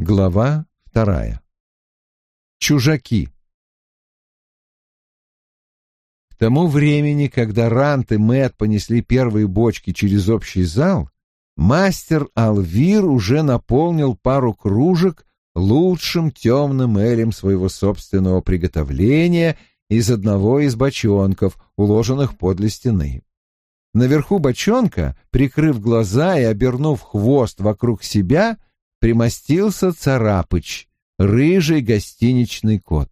Глава вторая. Чужаки. К тому времени, когда Рант и Мэтт понесли первые бочки через общий зал, мастер Алвир уже наполнил пару кружек лучшим темным элем своего собственного приготовления из одного из бочонков, уложенных подле стены. Наверху бочонка, прикрыв глаза и обернув хвост вокруг себя, примостился царапыч, рыжий гостиничный кот.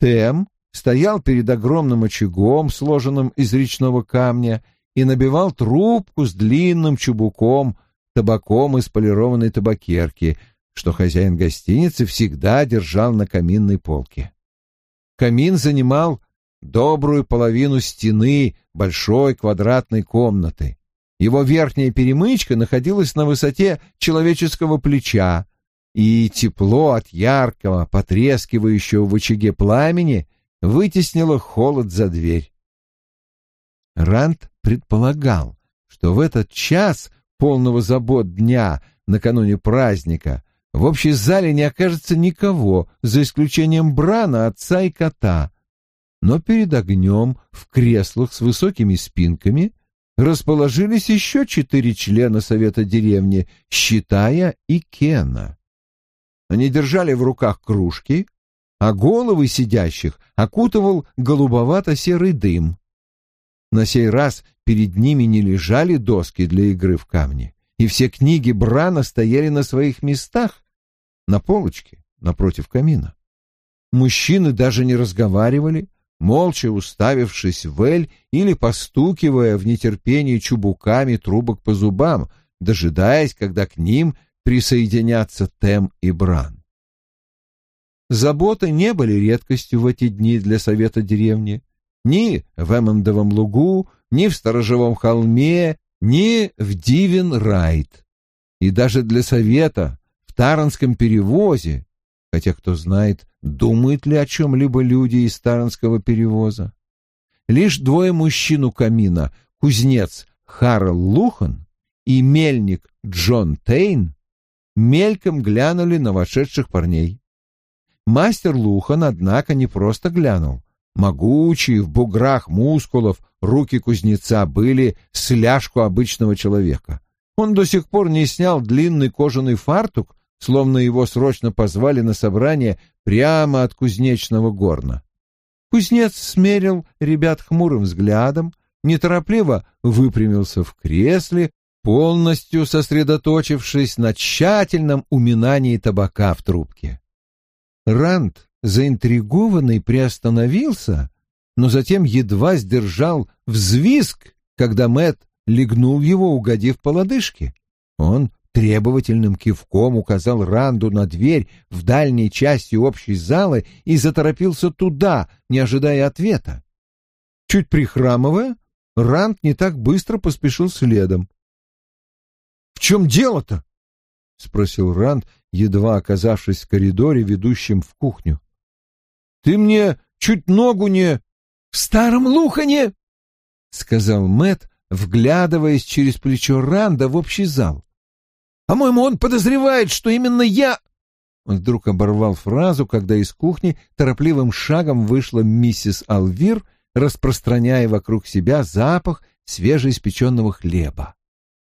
Тем стоял перед огромным очагом, сложенным из речного камня, и набивал трубку с длинным чубуком, табаком из полированной табакерки, что хозяин гостиницы всегда держал на каминной полке. Камин занимал добрую половину стены большой квадратной комнаты, его верхняя перемычка находилась на высоте человеческого плеча, и тепло от яркого, потрескивающего в очаге пламени вытеснило холод за дверь. Ранд предполагал, что в этот час полного забот дня накануне праздника в общей зале не окажется никого, за исключением Брана, отца и кота. Но перед огнем в креслах с высокими спинками расположились еще четыре члена совета деревни, считая и Кена. Они держали в руках кружки, а головы сидящих окутывал голубовато-серый дым. На сей раз перед ними не лежали доски для игры в камни, и все книги Брана стояли на своих местах, на полочке, напротив камина. Мужчины даже не разговаривали, молча уставившись в эль или постукивая в нетерпении чубуками трубок по зубам, дожидаясь, когда к ним присоединятся Тем и Бран. Заботы не были редкостью в эти дни для совета деревни. Ни в Эммондовом лугу, ни в Сторожевом холме, ни в Дивен-Райт. И даже для совета в Таранском перевозе, хотя кто знает, думают ли о чем-либо люди из Таранского перевоза. Лишь двое мужчин у камина, кузнец Харл Лухан и мельник Джон Тейн, мельком глянули на вошедших парней. Мастер Лухан, однако, не просто глянул. Могучие, в буграх мускулов, руки кузнеца были с ляжку обычного человека. Он до сих пор не снял длинный кожаный фартук, словно его срочно позвали на собрание прямо от кузнечного горна. Кузнец смерил ребят хмурым взглядом, неторопливо выпрямился в кресле, полностью сосредоточившись на тщательном уминании табака в трубке. Ранд, заинтригованный, приостановился, но затем едва сдержал взвизг, когда Мэт легнул его, угодив по лодыжке. Он требовательным кивком указал Ранду на дверь в дальней части общей залы и заторопился туда, не ожидая ответа. Чуть прихрамывая, Ранд не так быстро поспешил следом. «В чем дело-то?» — спросил Ранд, едва оказавшись в коридоре, ведущем в кухню. «Ты мне чуть ногу не...» «В старом лухане!» — сказал Мэт, вглядываясь через плечо Ранда в общий зал. По-моему, он подозревает, что именно я...» Он вдруг оборвал фразу, когда из кухни торопливым шагом вышла миссис Алвир, распространяя вокруг себя запах свежеиспеченного хлеба.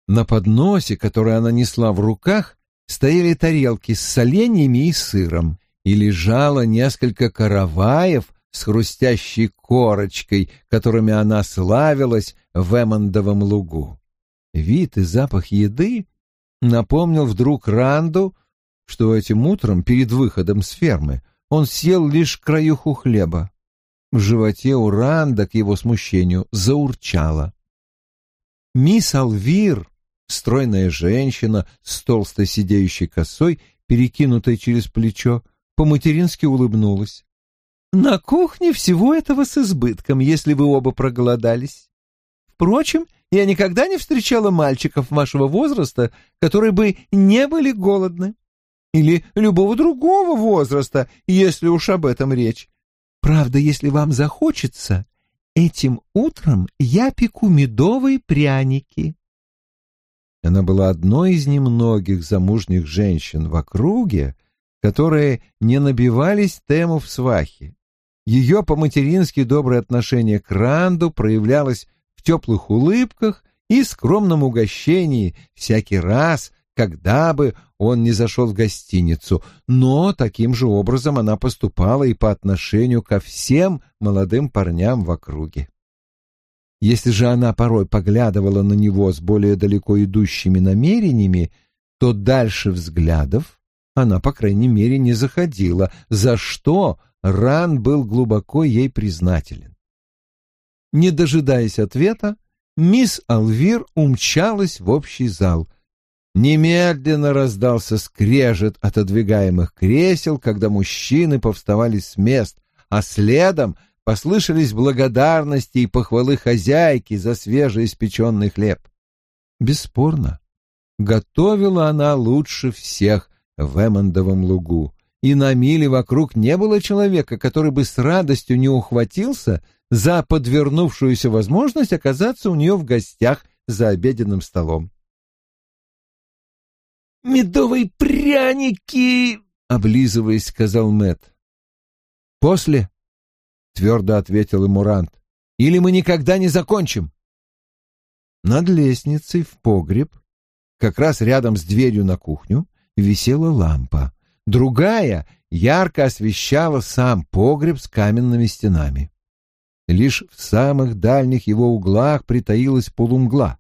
На подносе, который она несла в руках, стояли тарелки с соленьями и сыром, и лежало несколько караваев с хрустящей корочкой, которыми она славилась в Эммондовом лугу. Вид и запах еды напомнил вдруг Ранду, что этим утром перед выходом с фермы он съел лишь краюху хлеба. В животе у Ранда, к его смущению, заурчало. Мисс Алвир, стройная женщина с толстой сидеющей косой, перекинутой через плечо, по-матерински улыбнулась. «На кухне всего этого с избытком, если вы оба проголодались. Впрочем, я никогда не встречала мальчиков вашего возраста, которые бы не были голодны. Или любого другого возраста, если уж об этом речь. Правда, если вам захочется, этим утром я пеку медовые пряники. Она была одной из немногих замужних женщин в округе, которые не набивались тему в свахе. Ее по-матерински доброе отношение к Ранду проявлялось в теплых улыбках и скромном угощении всякий раз, когда бы он не зашел в гостиницу, но таким же образом она поступала и по отношению ко всем молодым парням в округе. Если же она порой поглядывала на него с более далеко идущими намерениями, то дальше взглядов она, по крайней мере, не заходила, за что Ран был глубоко ей признателен. Не дожидаясь ответа, мисс Алвир умчалась в общий зал. Немедленно раздался скрежет отодвигаемых кресел, когда мужчины повставали с мест, а следом послышались благодарности и похвалы хозяйки за свежеиспеченный хлеб. Бесспорно, готовила она лучше всех в Эммондовом лугу, и на миле вокруг не было человека, который бы с радостью не ухватился за подвернувшуюся возможность оказаться у нее в гостях за обеденным столом. «Медовые пряники!» — облизываясь, сказал Мэт. «После?» — твердо ответил ему Рант. «Или мы никогда не закончим?» Над лестницей в погреб, как раз рядом с дверью на кухню, висела лампа. Другая ярко освещала сам погреб с каменными стенами. Лишь в самых дальних его углах притаилась полумгла.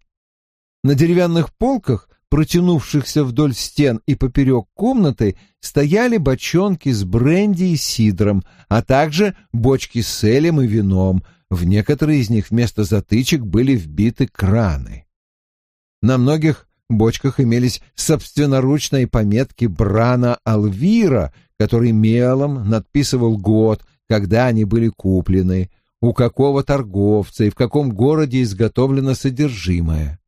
На деревянных полках, протянувшихся вдоль стен и поперек комнаты, стояли бочонки с бренди и сидром, а также бочки с элем и вином. В некоторые из них вместо затычек были вбиты краны. На многих бочках имелись собственноручные пометки Брана Алвира, который мелом надписывал год, когда они были куплены, у какого торговца и в каком городе изготовлено содержимое.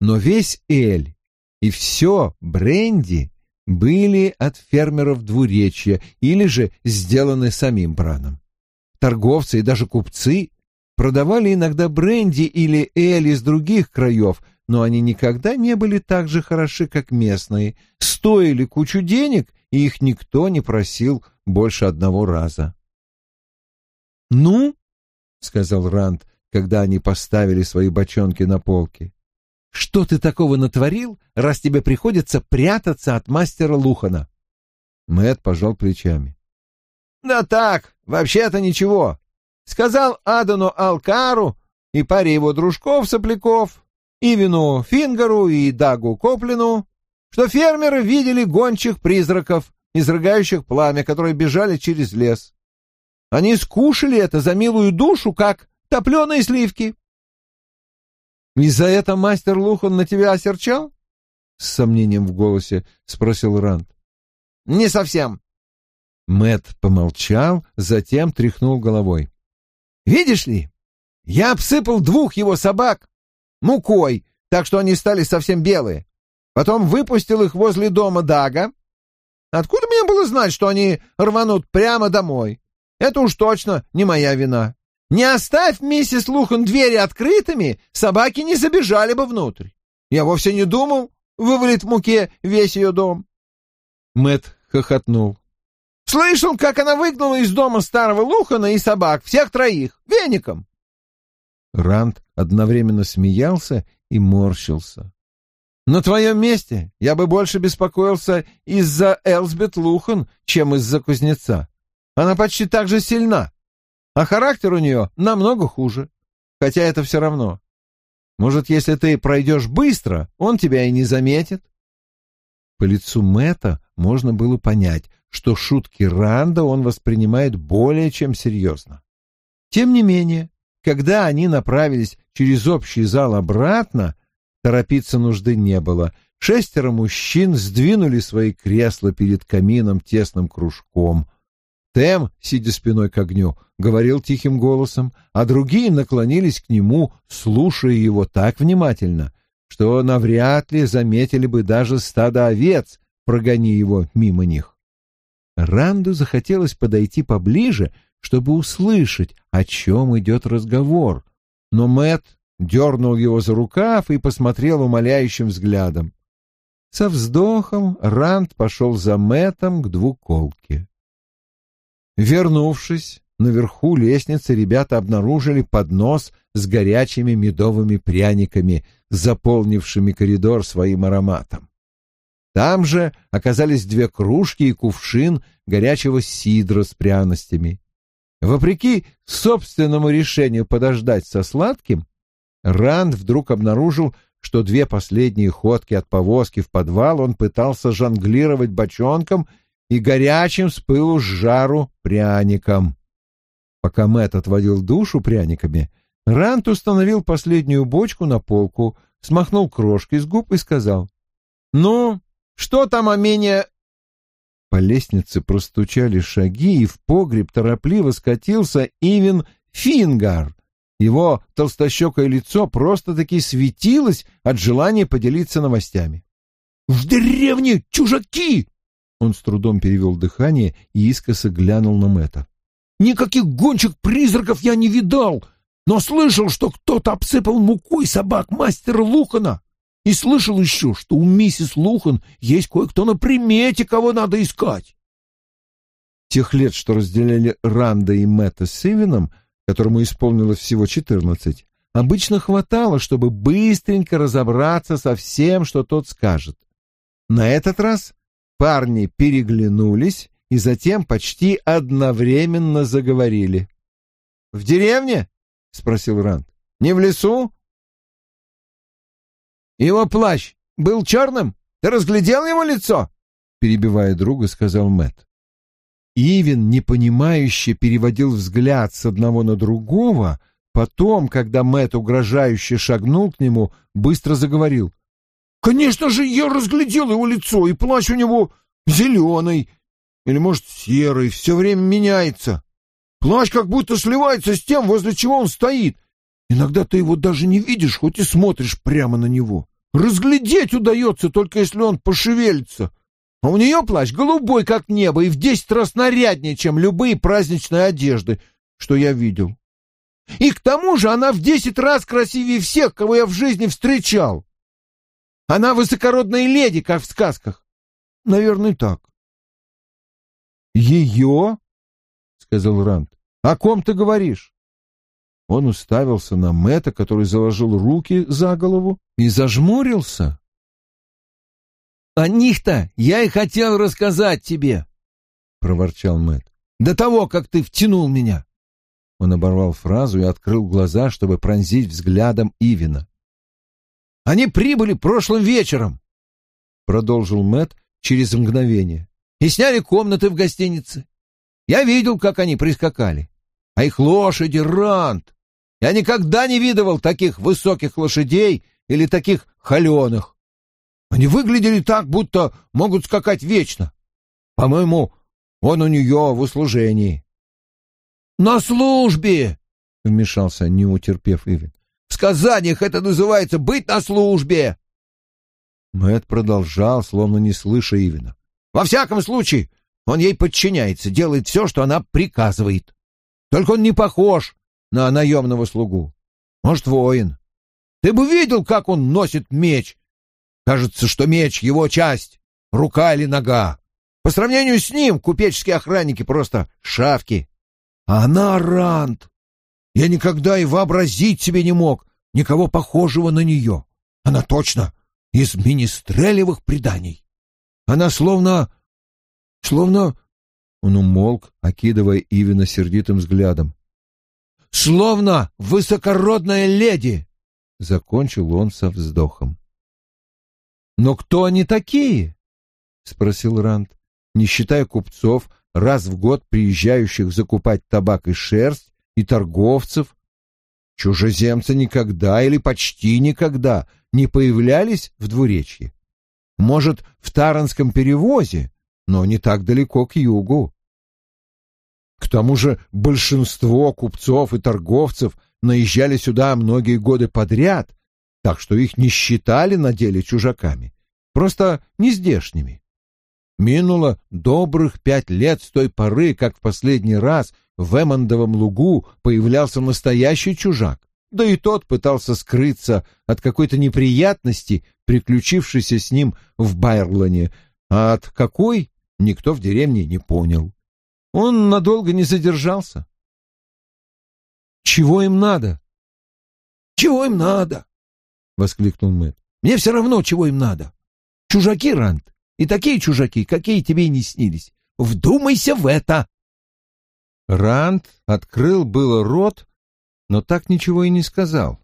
Но весь эль и все бренди были от фермеров двуречья или же сделаны самим Браном. Торговцы и даже купцы продавали иногда бренди или эль из других краев, но они никогда не были так же хороши, как местные, стоили кучу денег, и их никто не просил больше одного раза. «Ну, — сказал Ранд, когда они поставили свои бочонки на полке. «Что ты такого натворил, раз тебе приходится прятаться от мастера Лухана?» Мэт пожал плечами. «Да так, вообще-то ничего. Сказал Адану Алкару и паре его дружков-сопляков, Ивину Фингару и Дагу Коплину, что фермеры видели гончих призраков, изрыгающих пламя, которые бежали через лес. Они скушали это за милую душу, как топленые сливки. «И за это мастер Лухан на тебя осерчал?» — с сомнением в голосе спросил Ранд. «Не совсем». Мэт помолчал, затем тряхнул головой. «Видишь ли, я обсыпал двух его собак мукой, так что они стали совсем белые. Потом выпустил их возле дома Дага. Откуда мне было знать, что они рванут прямо домой? Это уж точно не моя вина. Не оставь миссис Лухан двери открытыми, собаки не забежали бы внутрь. Я вовсе не думал вывалить в муке весь ее дом. Мэт хохотнул. Слышал, как она выгнала из дома старого Лухана и собак, всех троих, веником. Ранд одновременно смеялся и морщился. На твоем месте я бы больше беспокоился из-за Элсбет Лухан, чем из-за кузнеца. Она почти так же сильна, а характер у нее намного хуже. Хотя это все равно. Может, если ты пройдешь быстро, он тебя и не заметит. По лицу Мэтта можно было понять, что шутки Ранда он воспринимает более чем серьезно. Тем не менее, когда они направились через общий зал обратно, торопиться нужды не было. Шестеро мужчин сдвинули свои кресла перед камином тесным кружком. Тем, сидя спиной к огню, говорил тихим голосом, а другие наклонились к нему, слушая его так внимательно, что навряд ли заметили бы даже стадо овец, прогони его мимо них. Ранду захотелось подойти поближе, чтобы услышать, о чем идет разговор, но Мэт дернул его за рукав и посмотрел умоляющим взглядом. Со вздохом Ранд пошел за Мэтом к двуколке. Вернувшись, наверху лестницы ребята обнаружили поднос с горячими медовыми пряниками, заполнившими коридор своим ароматом. Там же оказались две кружки и кувшин горячего сидра с пряностями. Вопреки собственному решению подождать со сладким, Ранд вдруг обнаружил, что две последние ходки от повозки в подвал он пытался жонглировать бочонком и горячим с пылу с жару пряником. Пока Мэтт отводил душу пряниками, Рант установил последнюю бочку на полку, смахнул крошки с губ и сказал, «Ну, что там о менее...» По лестнице простучали шаги, и в погреб торопливо скатился Ивен Фингар. Его толстощекое лицо просто-таки светилось от желания поделиться новостями. «В деревне чужаки!» Он с трудом перевел дыхание и искоса глянул на Мэтта. «Никаких гончих призраков я не видал, но слышал, что кто-то обсыпал мукой собак мастера Лухана. И слышал еще, что у миссис Лухан есть кое-кто на примете, кого надо искать. Тех лет, что разделяли Ранда и Мэтта с Ивином, которому исполнилось всего четырнадцать, обычно хватало, чтобы быстренько разобраться со всем, что тот скажет. На этот раз парни переглянулись и затем почти одновременно заговорили. «В деревне?» — спросил Ранд. «Не в лесу?» Его плащ был черным? Ты разглядел его лицо? Перебивая друга, сказал Мэт. Ивин непонимающе переводил взгляд с одного на другого, потом, когда Мэт угрожающе шагнул к нему, быстро заговорил. «Конечно же, я разглядел его лицо, и плащ у него зеленый, или, может, серый, все время меняется. Плащ как будто сливается с тем, возле чего он стоит, Иногда ты его даже не видишь, хоть и смотришь прямо на него. Разглядеть удается, только если он пошевелится. А у нее плащ голубой, как небо, и в десять раз наряднее, чем любые праздничные одежды, что я видел. И к тому же она в десять раз красивее всех, кого я в жизни встречал. Она высокородная леди, как в сказках. Наверное, так. «Ее?» — сказал Ранд. «О ком ты говоришь?» Он уставился на Мэтта, который заложил руки за голову и зажмурился. «О них-то я и хотел рассказать тебе», — проворчал Мэтт. «До того, как ты втянул меня». Он оборвал фразу и открыл глаза, чтобы пронзить взглядом Ивина. «Они прибыли прошлым вечером», — продолжил Мэтт через мгновение, «и сняли комнаты в гостинице. Я видел, как они прискакали. А их лошади, Рант, я никогда не видывал таких высоких лошадей или таких холеных. Они выглядели так, будто могут скакать вечно. По-моему, он у нее в услужении. — На службе! — вмешался, не утерпев В сказаниях это называется быть на службе! Мэт продолжал, словно не слыша Ивина. — Во всяком случае, он ей подчиняется, делает все, что она приказывает. Только он не похож на наемного слугу. Может, воин. Ты бы видел, как он носит меч. Кажется, что меч — его часть, рука или нога. По сравнению с ним купеческие охранники просто шавки. А она рант. Я никогда и вообразить себе не мог никого похожего на нее. Она точно из министрелевых преданий. Она словно... словно... Он умолк, окидывая Ивина сердитым взглядом словно высокородная леди!» — закончил он со вздохом. «Но кто они такие?» — спросил Ранд, не считая купцов, раз в год приезжающих закупать табак и шерсть, и торговцев. Чужеземцы никогда или почти никогда не появлялись в двуречье. Может, в Таранском перевозе, но не так далеко к югу. К тому же большинство купцов и торговцев наезжали сюда многие годы подряд, так что их не считали на деле чужаками, просто нездешними. Минуло добрых пять лет с той поры, как в последний раз в Эммондовом лугу появлялся настоящий чужак, да и тот пытался скрыться от какой-то неприятности, приключившейся с ним в Байрлоне, а от какой никто в деревне не понял. Он надолго не задержался. «Чего им надо?» «Чего им надо?» — воскликнул Мэтт. «Мне все равно, чего им надо. Чужаки, Рант, и такие чужаки, какие тебе и не снились. Вдумайся в это!» Ранд открыл было рот, но так ничего и не сказал.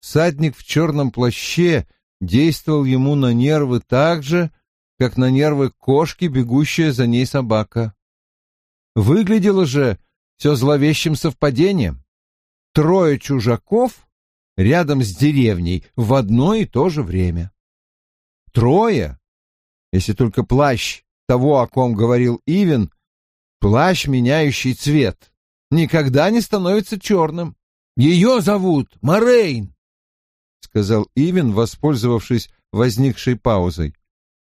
Садник в черном плаще действовал ему на нервы так же, как на нервы кошки, бегущая за ней собака. Выглядело же все зловещим совпадением. Трое чужаков рядом с деревней в одно и то же время. Трое, если только плащ того, о ком говорил Ивен, плащ, меняющий цвет, никогда не становится черным. Ее зовут Морейн, — сказал Ивен, воспользовавшись возникшей паузой.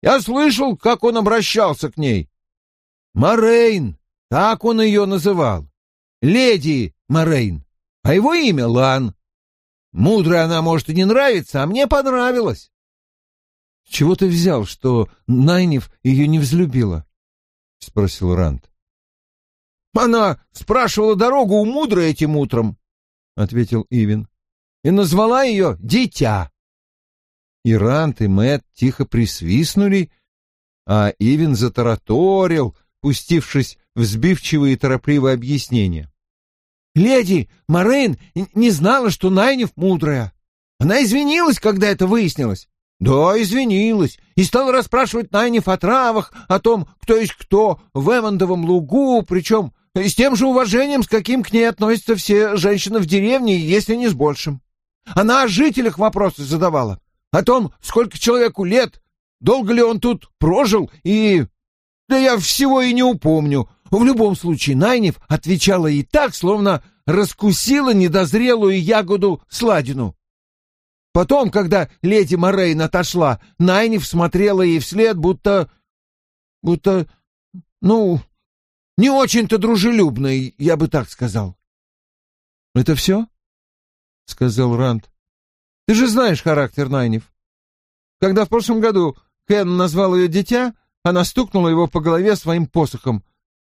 Я слышал, как он обращался к ней. Морейн, так он ее называл. Леди Морейн, а его имя Лан. Мудрой она, может, и не нравится, а мне понравилась. — С чего ты взял, что Найнев ее невзлюбила? — спросил Ранд. — Она спрашивала дорогу у мудрой этим утром, — ответил Ивин, — и назвала ее «Дитя». И Рант, и Мэтт тихо присвистнули, а Ивин затараторил, пустившись в сбивчивые и торопливые объяснения. «Леди Морейн не знала, что Найнев мудрая. Она извинилась, когда это выяснилось. Да, извинилась, и стала расспрашивать Найнев о травах, о том, кто есть кто в Эммондовом лугу, причем с тем же уважением, с каким к ней относятся все женщины в деревне, если не с большим. Она о жителях вопросы задавала, о том, сколько человеку лет, долго ли он тут прожил, и... Да я всего и не упомню. В любом случае, Найнев отвечала и так, словно раскусила недозрелую ягоду сладину. Потом, когда леди Морейн отошла, Найнев смотрела ей вслед, будто... будто... ну, не очень-то дружелюбной, я бы так сказал. — Это все? — сказал Ранд. — Ты же знаешь характер Найнев. Когда в прошлом году Кен назвал ее дитя, она стукнула его по голове своим посохом,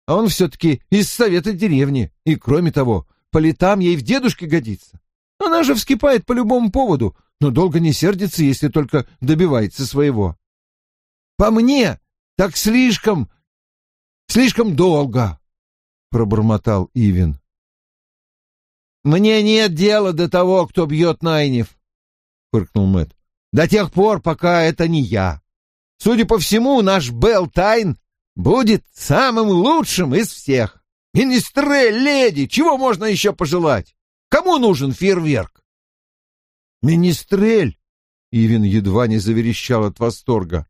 а он все-таки из совета деревни, и, кроме того, по летам ей в дедушке годится. Она же вскипает по любому поводу, но долго не сердится, если только добивается своего. По мне, так слишком Слишком долго, пробормотал Ивин. Мне нет дела до того, кто бьет Найнев, фыркнул Мэт. До тех пор, пока это не я. Судя по всему, наш Белл Тайн будет самым лучшим из всех. Министрель, леди, чего можно еще пожелать? Кому нужен фейерверк? Министрель! Ивин едва не заверещал от восторга.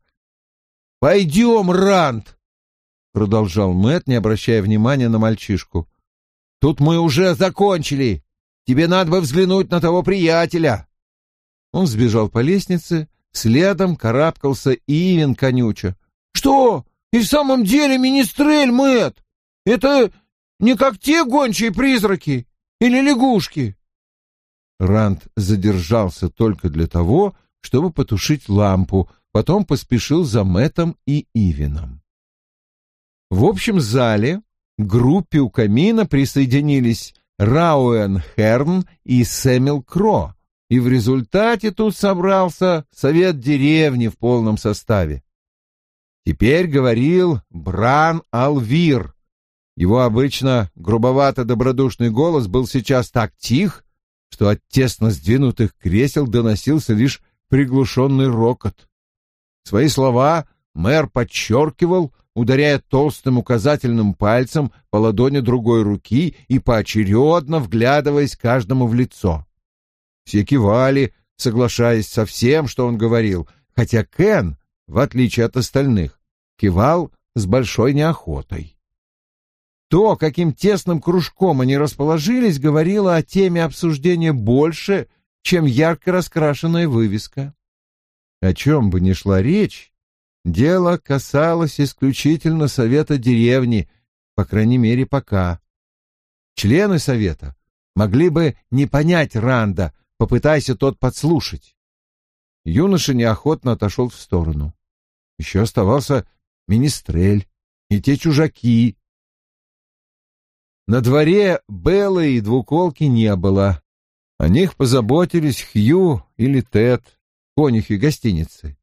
Пойдем, Ранд, — продолжал Мэт, не обращая внимания на мальчишку. «Тут мы уже закончили. Тебе надо бы взглянуть на того приятеля». Он сбежал по лестнице, следом карабкался Ивен конюча. «Что? И в самом деле министрель, Мэт? Это не как те гончие призраки или лягушки?» Ранд задержался только для того, чтобы потушить лампу, потом поспешил за Мэтом и Ивеном. В общем зале к группе у камина присоединились Рауэн Херн и Сэмил Кро, и в результате тут собрался совет деревни в полном составе. Теперь говорил Бран Алвир. Его обычно грубовато-добродушный голос был сейчас так тих, что от тесно сдвинутых кресел доносился лишь приглушенный рокот. Свои слова мэр подчеркивал, ударяя толстым указательным пальцем по ладони другой руки и поочередно вглядываясь каждому в лицо. Все кивали, соглашаясь со всем, что он говорил, хотя Кен, в отличие от остальных, кивал с большой неохотой. То, каким тесным кружком они расположились, говорило о теме обсуждения больше, чем ярко раскрашенная вывеска. О чем бы ни шла речь, Дело касалось исключительно совета деревни, по крайней мере, пока. Члены совета могли бы не понять Ранда, попытайся тот подслушать. Юноша неохотно отошел в сторону. Еще оставался Министрель и те чужаки. На дворе Беллы и двуколки не было. О них позаботились Хью или Тед, конюхи гостиницы.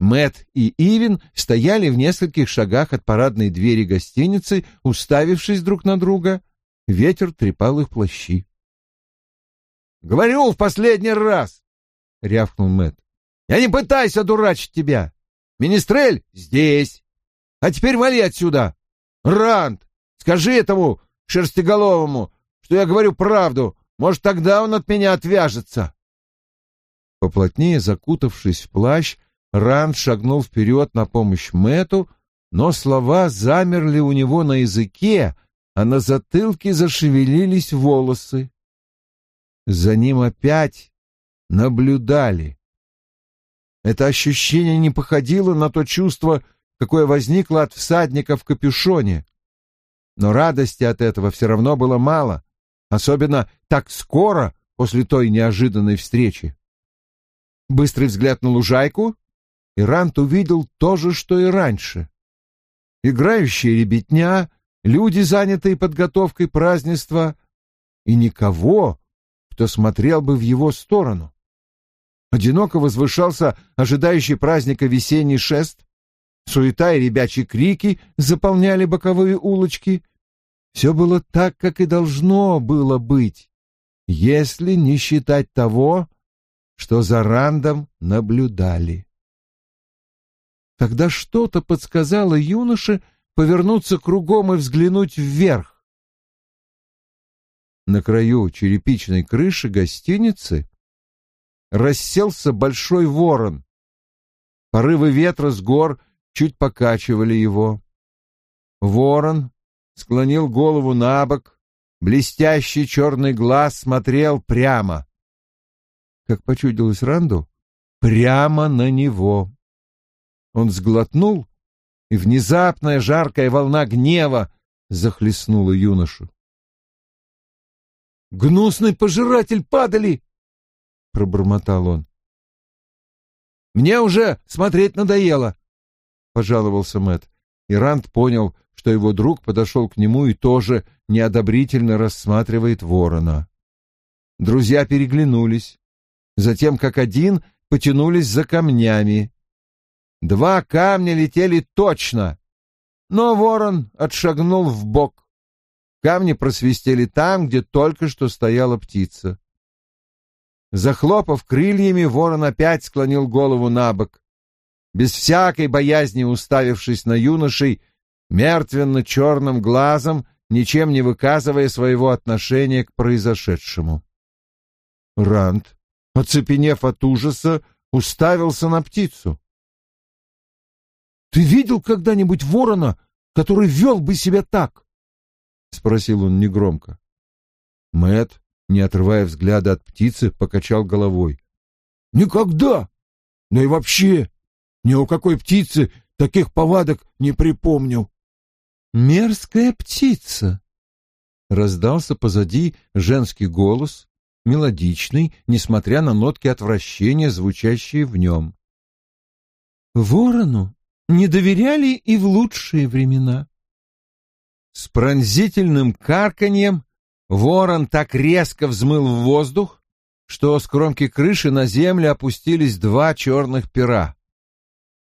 Мэт и Ивин стояли в нескольких шагах от парадной двери гостиницы, уставившись друг на друга. Ветер трепал их плащи. «Говорю в последний раз!» — рявкнул Мэт. «Я не пытаюсь одурачить тебя! Министрель здесь! А теперь вали отсюда! Ранд, скажи этому шерстиголовому, что я говорю правду, может, тогда он от меня отвяжется!» Поплотнее закутавшись в плащ, Ранд шагнул вперед на помощь Мэту, но слова замерли у него на языке, а на затылке зашевелились волосы. За ним опять наблюдали. Это ощущение не походило на то чувство, какое возникло от всадника в капюшоне. Но радости от этого все равно было мало, особенно так скоро после той неожиданной встречи. Быстрый взгляд на лужайку, и Рант увидел то же, что и раньше. Играющая ребятня, люди, занятые подготовкой празднества, и никого, кто смотрел бы в его сторону. Одиноко возвышался ожидающий праздника весенний шест, суета и ребячьи крики заполняли боковые улочки. Все было так, как и должно было быть, если не считать того, что за Рандом наблюдали. Тогда что-то подсказало юноше повернуться кругом и взглянуть вверх. На краю черепичной крыши гостиницы расселся большой ворон. Порывы ветра с гор чуть покачивали его. Ворон склонил голову на бок, блестящий черный глаз смотрел прямо. Как почудилось Ранду, прямо на него. Он сглотнул, и внезапная жаркая волна гнева захлестнула юношу. «Гнусный пожиратель падали!» — пробормотал он. «Мне уже смотреть надоело!» — пожаловался Мэт. И Ранд понял, что его друг подошел к нему и тоже неодобрительно рассматривает ворона. Друзья переглянулись, затем как один потянулись за камнями. Два камня летели точно, но ворон отшагнул в бок. Камни просвистели там, где только что стояла птица. Захлопав крыльями, ворон опять склонил голову на бок. Без всякой боязни уставившись на юношей, мертвенно-черным глазом, ничем не выказывая своего отношения к произошедшему. Ранд, оцепенев от ужаса, уставился на птицу. Ты видел когда-нибудь ворона, который вел бы себя так? — спросил он негромко. Мэт, не отрывая взгляда от птицы, покачал головой. — Никогда! Да и вообще, ни у какой птицы таких повадок не припомню. — Мерзкая птица! — раздался позади женский голос, мелодичный, несмотря на нотки отвращения, звучащие в нем. — Ворону не доверяли и в лучшие времена. С пронзительным карканьем ворон так резко взмыл в воздух, что с кромки крыши на землю опустились два черных пера.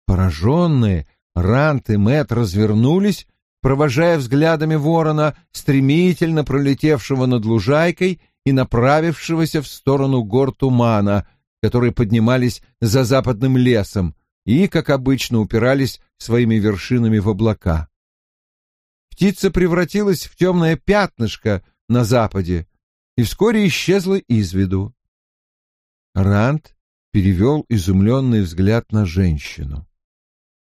Пораженные, Рант и Мэт развернулись, провожая взглядами ворона, стремительно пролетевшего над лужайкой и направившегося в сторону гор тумана, которые поднимались за западным лесом, и, как обычно, упирались своими вершинами в облака. Птица превратилась в темное пятнышко на западе и вскоре исчезла из виду. Ранд перевел изумленный взгляд на женщину.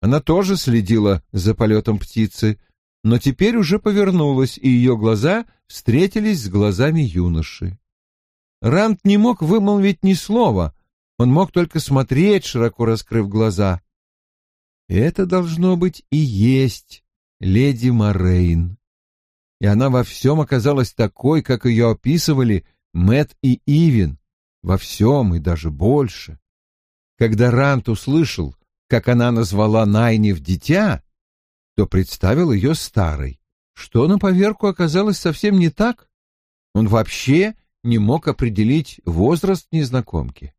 Она тоже следила за полетом птицы, но теперь уже повернулась, и ее глаза встретились с глазами юноши. Ранд не мог вымолвить ни слова, он мог только смотреть, широко раскрыв глаза. Это должно быть и есть леди Морейн. и она во всем оказалась такой, как ее описывали Мэт и Ивин, во всем и даже больше. Когда Рант услышал, как она назвала Найнив дитя, то представил ее старой, что на поверку оказалось совсем не так. Он вообще не мог определить возраст незнакомки.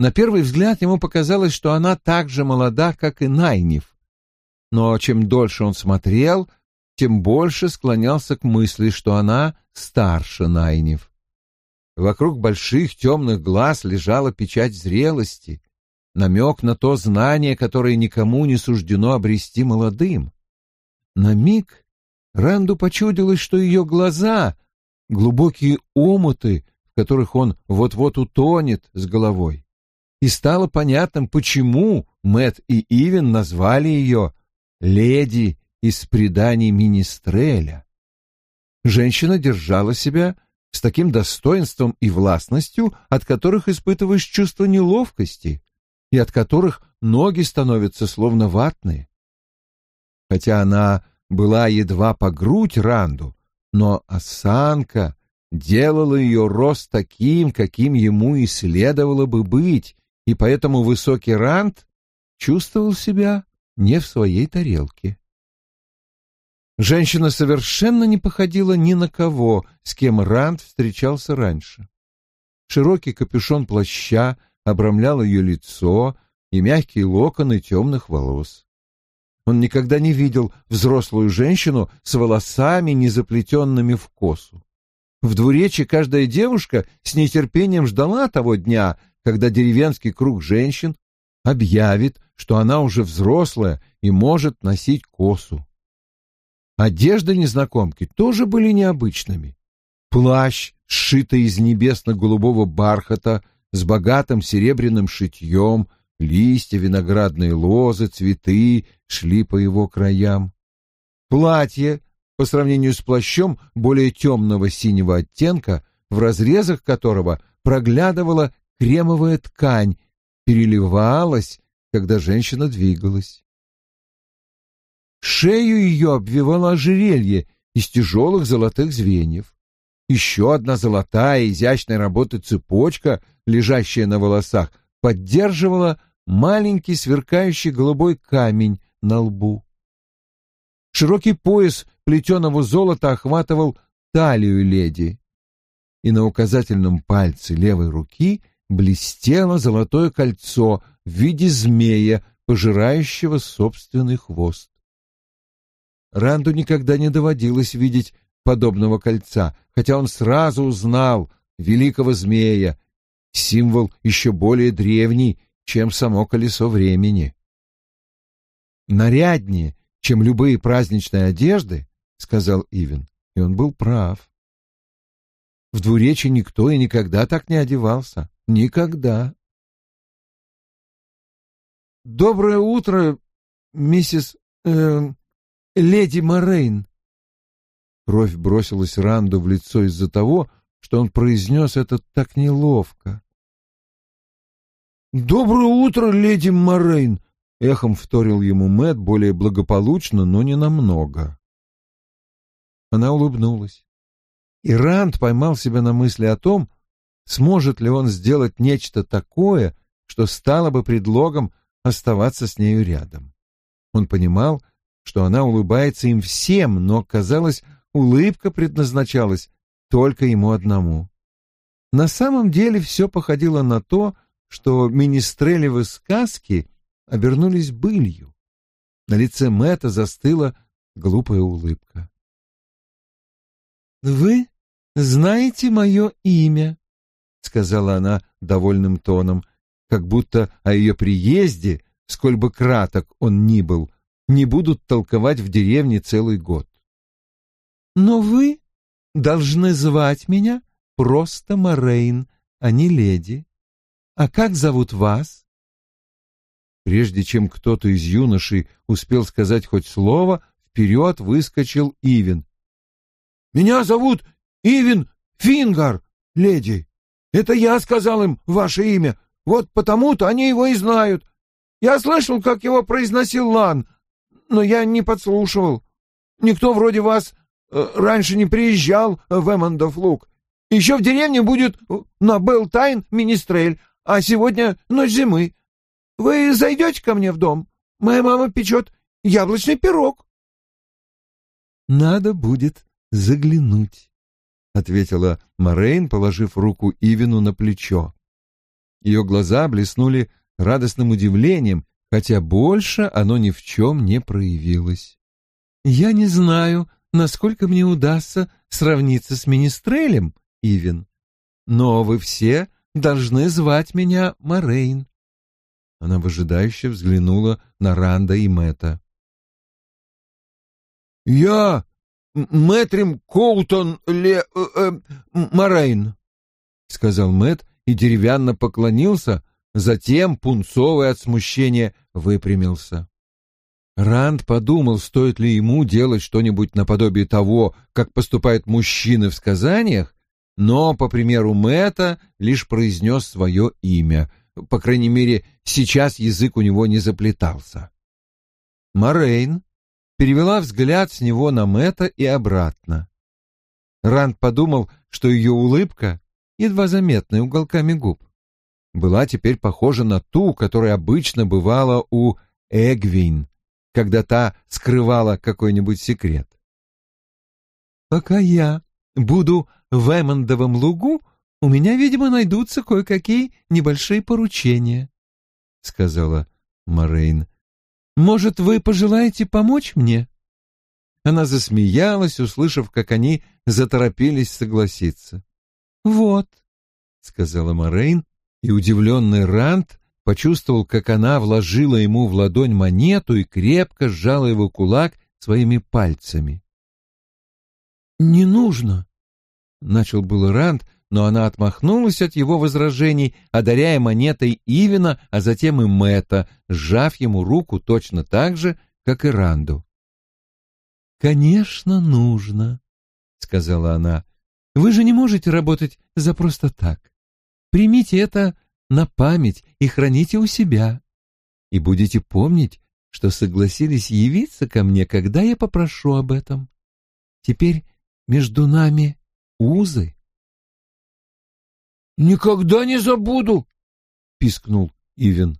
На первый взгляд ему показалось, что она так же молода, как и Найнив. Но чем дольше он смотрел, тем больше склонялся к мысли, что она старше Найнив. Вокруг больших темных глаз лежала печать зрелости, намек на то знание, которое никому не суждено обрести молодым. На миг Ранду почудилось, что ее глаза — глубокие омуты, в которых он вот-вот утонет с головой. И стало понятным, почему Мэт и Ивен назвали ее «леди из преданий Министреля». Женщина держала себя с таким достоинством и властностью, от которых испытываешь чувство неловкости и от которых ноги становятся словно ватные. Хотя она была едва по грудь Ранду, но осанка делала ее рост таким, каким ему и следовало бы быть, и поэтому высокий Ранд чувствовал себя не в своей тарелке. Женщина совершенно не походила ни на кого, с кем Ранд встречался раньше. Широкий капюшон плаща обрамлял ее лицо и мягкие локоны темных волос. Он никогда не видел взрослую женщину с волосами, не заплетенными в косу. В двуречи каждая девушка с нетерпением ждала того дня, когда деревенский круг женщин объявит, что она уже взрослая и может носить косу. Одежды незнакомки тоже были необычными. Плащ, сшитый из небесно-голубого бархата, с богатым серебряным шитьем, листья, виноградные лозы, цветы шли по его краям. Платье, по сравнению с плащом более темного синего оттенка, в разрезах которого проглядывала кремовая ткань, переливалась, когда женщина двигалась. Шею ее обвивало ожерелье из тяжелых золотых звеньев. Еще одна золотая изящной работы цепочка, лежащая на волосах, поддерживала маленький сверкающий голубой камень на лбу. Широкий пояс плетеного золота охватывал талию леди, и на указательном пальце левой руки блестело золотое кольцо в виде змея, пожирающего собственный хвост. Ранду никогда не доводилось видеть подобного кольца, хотя он сразу узнал великого змея, символ еще более древний, чем само колесо времени. Наряднее, чем любые праздничные одежды, — сказал Ивен, и он был прав. В двуречи никто и никогда так не одевался. Никогда. «Доброе утро, миссис... Э, леди Морейн!» Кровь бросилась Ранду в лицо из-за того, что он произнес это так неловко. «Доброе утро, леди Морейн!» — эхом вторил ему Мэт более благополучно, но не намного. Она улыбнулась. И Ранд поймал себя на мысли о том, сможет ли он сделать нечто такое, что стало бы предлогом оставаться с нею рядом. Он понимал, что она улыбается им всем, но, казалось, улыбка предназначалась только ему одному. На самом деле все походило на то, что министрелевы сказки обернулись былью. На лице Мэтта застыла глупая улыбка. «Вы знаете мое имя?» — сказала она довольным тоном, как будто о ее приезде, сколь бы краток он ни был, не будут толковать в деревне целый год. «Но вы должны звать меня просто Морейн, а не леди. А как зовут вас?» Прежде чем кто-то из юношей успел сказать хоть слово, вперед выскочил Ивен. «Меня зовут Ивен Фингар, леди!» Это я сказал им ваше имя. Вот потому-то они его и знают. Я слышал, как его произносил Лан, но я не подслушивал. Никто вроде вас раньше не приезжал в Эммондов луг. Еще в деревне будет на Белтайн министрель, а сегодня ночь зимы. Вы зайдете ко мне в дом? Моя мама печет яблочный пирог. Надо будет заглянуть, — ответила Морейн, положив руку Ивину на плечо. Ее глаза блеснули радостным удивлением, хотя больше оно ни в чем не проявилось. «Я не знаю, насколько мне удастся сравниться с Министрелем, Ивин, но вы все должны звать меня Морейн». Она выжидающе взглянула на Ранда и Мэтта. «Я Мэтрим Коутон Ле... Э, э, Морейн», — сказал Мэт и деревянно поклонился, затем, пунцовый от смущения, выпрямился. Ранд подумал, стоит ли ему делать что-нибудь наподобие того, как поступают мужчины в сказаниях, но, по примеру Мэта, лишь произнес свое имя. По крайней мере, сейчас язык у него не заплетался. Морейн перевела взгляд с него на Мэта и обратно. Ранд подумал, что ее улыбка, едва заметная уголками губ, была теперь похожа на ту, которая обычно бывала у Эгвин, когда та скрывала какой-нибудь секрет. «Пока я буду в Эммондовом лугу, у меня, видимо, найдутся кое-какие небольшие поручения», — сказала Морейн. «Может, вы пожелаете помочь мне?» Она засмеялась, услышав, как они заторопились согласиться. «Вот», — сказала Морейн, и удивленный Рант почувствовал, как она вложила ему в ладонь монету и крепко сжала его кулак своими пальцами. «Не нужно», — начал был Ранд, но она отмахнулась от его возражений, одаряя монетой Ивина, а затем и Мэтта, сжав ему руку точно так же, как и Ранду. «Конечно, нужно», — сказала она. «Вы же не можете работать за просто так. Примите это на память и храните у себя. И будете помнить, что согласились явиться ко мне, когда я попрошу об этом. Теперь между нами узы. «Никогда не забуду!» — пискнул Ивен.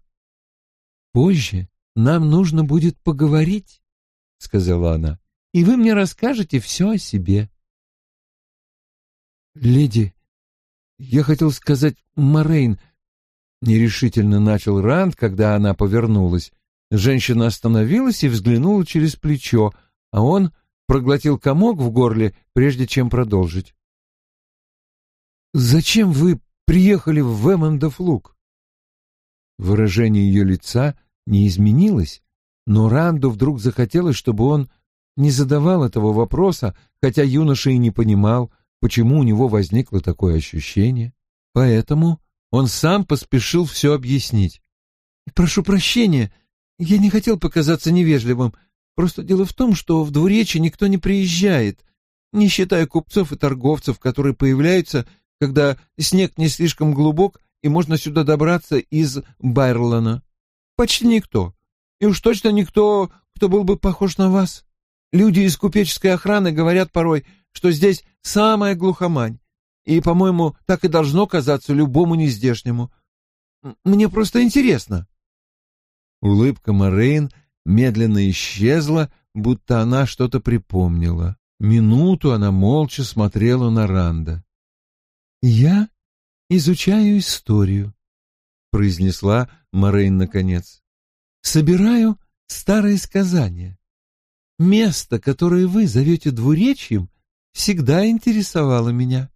«Позже нам нужно будет поговорить», — сказала она, — «и вы мне расскажете все о себе». «Леди, я хотел сказать Морейн», — нерешительно начал Ранд, когда она повернулась. Женщина остановилась и взглянула через плечо, а он проглотил комок в горле, прежде чем продолжить. «Зачем вы приехали в Вэмондов луг?» Выражение ее лица не изменилось, но Ранду вдруг захотелось, чтобы он не задавал этого вопроса, хотя юноша и не понимал, почему у него возникло такое ощущение. Поэтому он сам поспешил все объяснить. «Прошу прощения, я не хотел показаться невежливым. Просто дело в том, что в двуречи никто не приезжает, не считая купцов и торговцев, которые появляются когда снег не слишком глубок и можно сюда добраться из Байрлана. Почти никто. И уж точно никто, кто был бы похож на вас. Люди из купеческой охраны говорят порой, что здесь самая глухомань. И, по-моему, так и должно казаться любому нездешнему. Мне просто интересно. Улыбка Морейн медленно исчезла, будто она что-то припомнила. Минуту она молча смотрела на Ранда. «Я изучаю историю», — произнесла Морейн наконец. «Собираю старые сказания. Место, которое вы зовете двуречьем, всегда интересовало меня.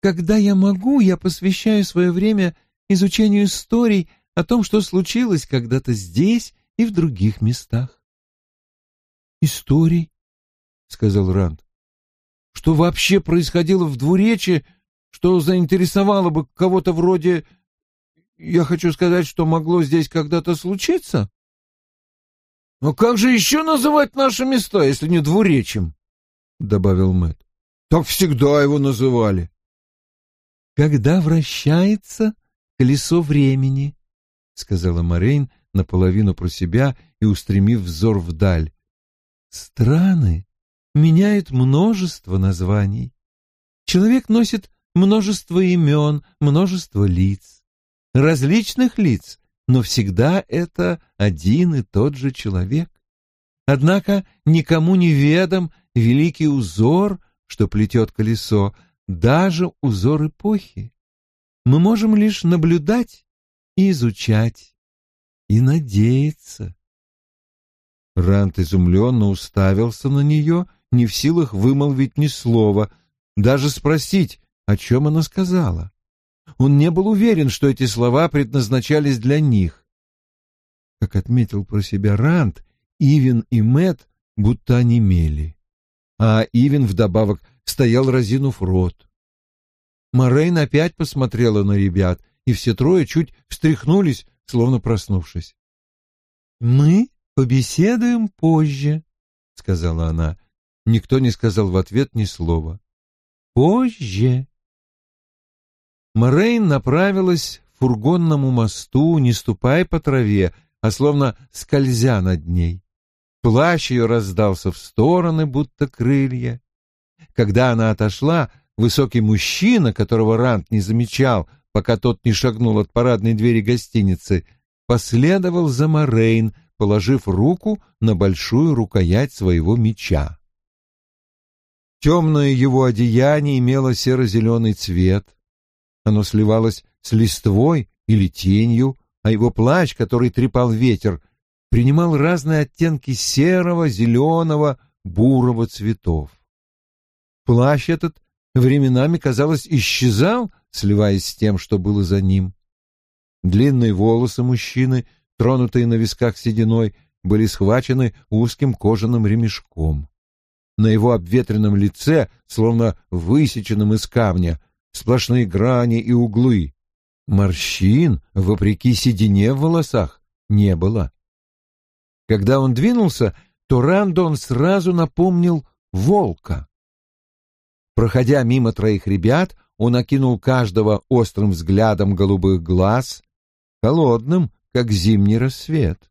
Когда я могу, я посвящаю свое время изучению историй о том, что случилось когда-то здесь и в других местах. «Историй?» — сказал Ранд. «Что вообще происходило в двуречье что заинтересовало бы кого-то вроде... Я хочу сказать, что могло здесь когда-то случиться. Но как же еще называть наши места, если не двуречим? — добавил Мэтт. — Так всегда его называли. — Когда вращается колесо времени, — сказала Морейн наполовину про себя и устремив взор вдаль. — Страны меняют множество названий. Человек носит множество имен, множество лиц, различных лиц, но всегда это один и тот же человек. Однако никому не ведом великий узор, что плетет колесо, даже узор эпохи. Мы можем лишь наблюдать и изучать, и надеяться. Рант изумленно уставился на нее, не в силах вымолвить ни слова, даже спросить, о чем она сказала. Он не был уверен, что эти слова предназначались для них. Как отметил про себя Рант, Ивен и Мэт будто онемели, а Ивен вдобавок стоял разинув рот. Морейн опять посмотрела на ребят, и все трое чуть встряхнулись, словно проснувшись. «Мы побеседуем позже», — сказала она. Никто не сказал в ответ ни слова. «Позже». Морейн направилась к фургонному мосту, не ступая по траве, а словно скользя над ней. Плащ ее раздался в стороны, будто крылья. Когда она отошла, высокий мужчина, которого Рант не замечал, пока тот не шагнул от парадной двери гостиницы, последовал за Морейн, положив руку на большую рукоять своего меча. Темное его одеяние имело серо-зеленый цвет. Оно сливалось с листвой или тенью, а его плащ, который трепал ветер, принимал разные оттенки серого, зеленого, бурого цветов. Плащ этот временами, казалось, исчезал, сливаясь с тем, что было за ним. Длинные волосы мужчины, тронутые на висках сединой, были схвачены узким кожаным ремешком. На его обветренном лице, словно высеченном из камня, сплошные грани и углы. Морщин, вопреки седине в волосах, не было. Когда он двинулся, то Рандон сразу напомнил волка. Проходя мимо троих ребят, он окинул каждого острым взглядом голубых глаз, холодным, как зимний рассвет.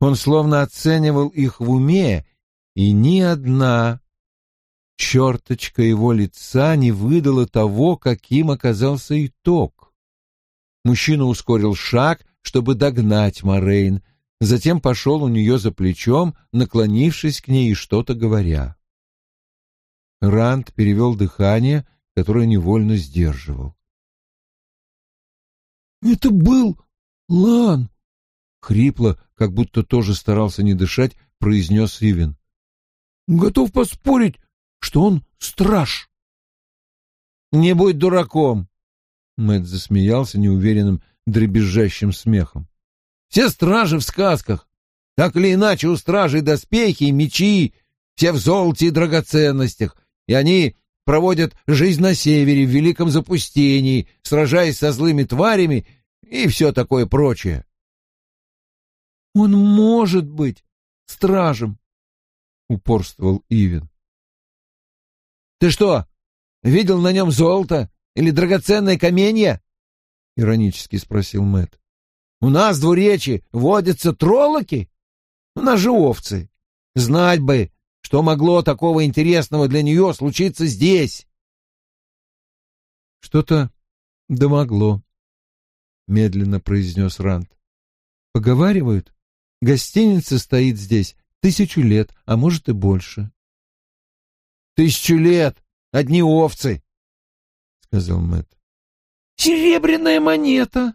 Он словно оценивал их в уме, и ни одна черточка его лица не выдала того, каким оказался итог. Мужчина ускорил шаг, чтобы догнать Морейн, затем пошел у нее за плечом, наклонившись к ней и что-то говоря. Ранд перевел дыхание, которое невольно сдерживал. «Это был Лан!» — хрипло, как будто тоже старался не дышать, произнес Ивен. «Готов поспорить, что он страж!» «Не будь дураком!» Мэтт засмеялся неуверенным, дребезжащим смехом. «Все стражи в сказках! Так или иначе, у стражей доспехи и мечи, все в золоте и драгоценностях, и они проводят жизнь на севере в великом запустении, сражаясь со злыми тварями и все такое прочее. «Он может быть стражем», — упорствовал Ивен. «Ты что, видел на нем золото или драгоценное каменья?» — иронически спросил Мэт. «У нас двуречи водятся троллоки, у нас же овцы. Знать бы, что могло такого интересного для нее случиться здесь? Что-то домогло, медленно произнес Ранд. Поговаривают, гостиница стоит здесь тысячу лет, а может и больше. Тысячу лет, одни овцы, сказал Мэт. Серебряная монета,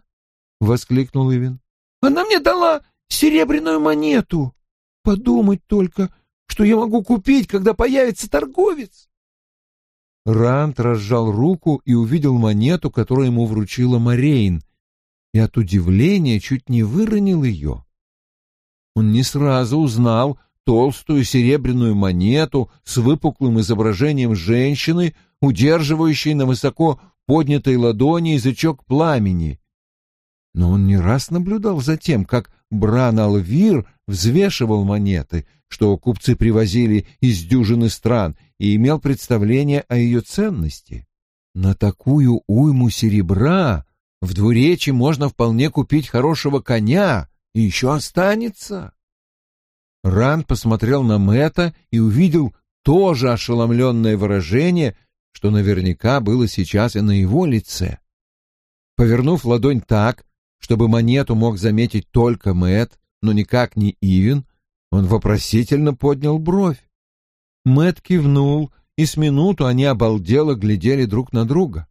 воскликнул Ивин. Она мне дала серебряную монету. Подумать только, что я могу купить, когда появится торговец. Рант разжал руку и увидел монету, которую ему вручила Морейн, и от удивления чуть не выронил ее. Он не сразу узнал толстую серебряную монету с выпуклым изображением женщины, удерживающей на высоко поднятой ладони язычок пламени. Но он не раз наблюдал за тем, как Бран Алвир взвешивал монеты, что купцы привозили из дюжины стран, и имел представление о ее ценности. На такую уйму серебра в двуречи можно вполне купить хорошего коня, и еще останется. Ран посмотрел на Мэта и увидел, то же ошеломленное выражение, что наверняка было сейчас и на его лице. Повернув ладонь так, чтобы монету мог заметить только Мэт, но никак не Ивен, он вопросительно поднял бровь. Мэт кивнул, и с минуту они обалдело глядели друг на друга.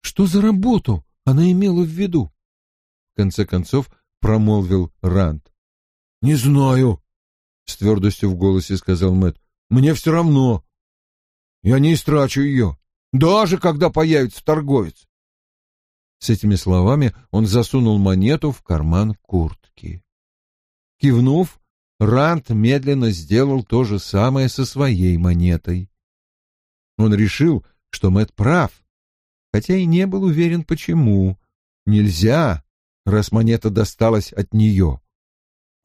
«Что за работу она имела в виду?» В конце концов промолвил Ранд. «Не знаю», — с твердостью в голосе сказал Мэт. «Мне все равно. Я не истрачу ее, даже когда появится торговец». С этими словами он засунул монету в карман куртки. Кивнув, Рант медленно сделал то же самое со своей монетой. Он решил, что Мэт прав, хотя и не был уверен, почему. Нельзя, раз монета досталась от нее.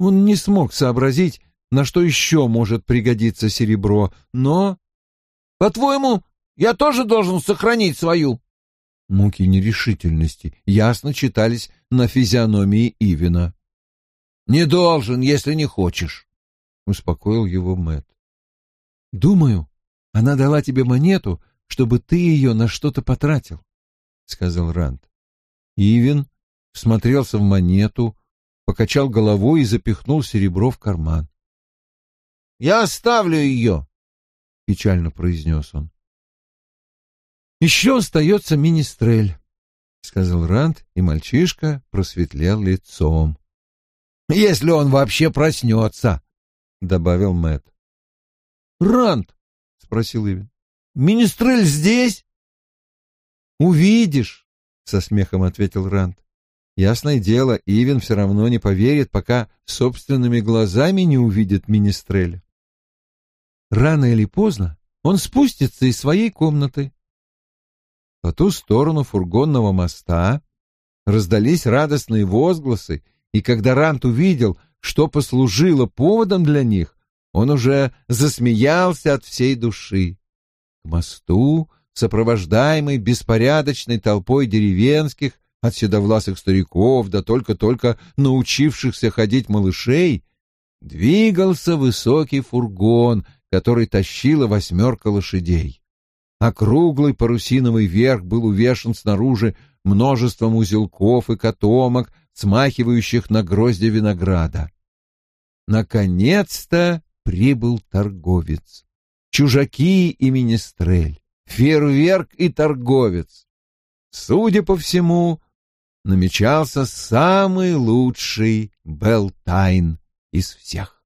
Он не смог сообразить, на что еще может пригодиться серебро, но... «По-твоему, я тоже должен сохранить свою?» Муки нерешительности ясно читались на физиономии Ивина. «Не должен, если не хочешь», — успокоил его Мэт. «Думаю, она дала тебе монету, чтобы ты ее на что-то потратил», — сказал Ранд. Ивин всмотрелся в монету, покачал головой и запихнул серебро в карман. «Я оставлю ее», — печально произнес он. «Еще остается министрель», — сказал Ранд, и мальчишка просветлел лицом. «Если он вообще проснется», — добавил Мэт. «Ранд», — спросил Ивин, — «министрель здесь?» «Увидишь», — со смехом ответил Ранд. Ясное дело, Ивен все равно не поверит, пока собственными глазами не увидит Министреля. Рано или поздно он спустится из своей комнаты. По ту сторону фургонного моста раздались радостные возгласы, и когда Рант увидел, что послужило поводом для них, он уже засмеялся от всей души. К мосту, сопровождаемый беспорядочной толпой деревенских, от седовласых стариков до только-только научившихся ходить малышей, двигался высокий фургон, который тащила восьмерка лошадей. Округлый парусиновый верх был увешан снаружи множеством узелков и котомок, смахивающих на грозди винограда. Наконец-то прибыл торговец. Чужаки и министрель, фейерверк и торговец. Судя по всему, намечался самый лучший Белтайн из всех.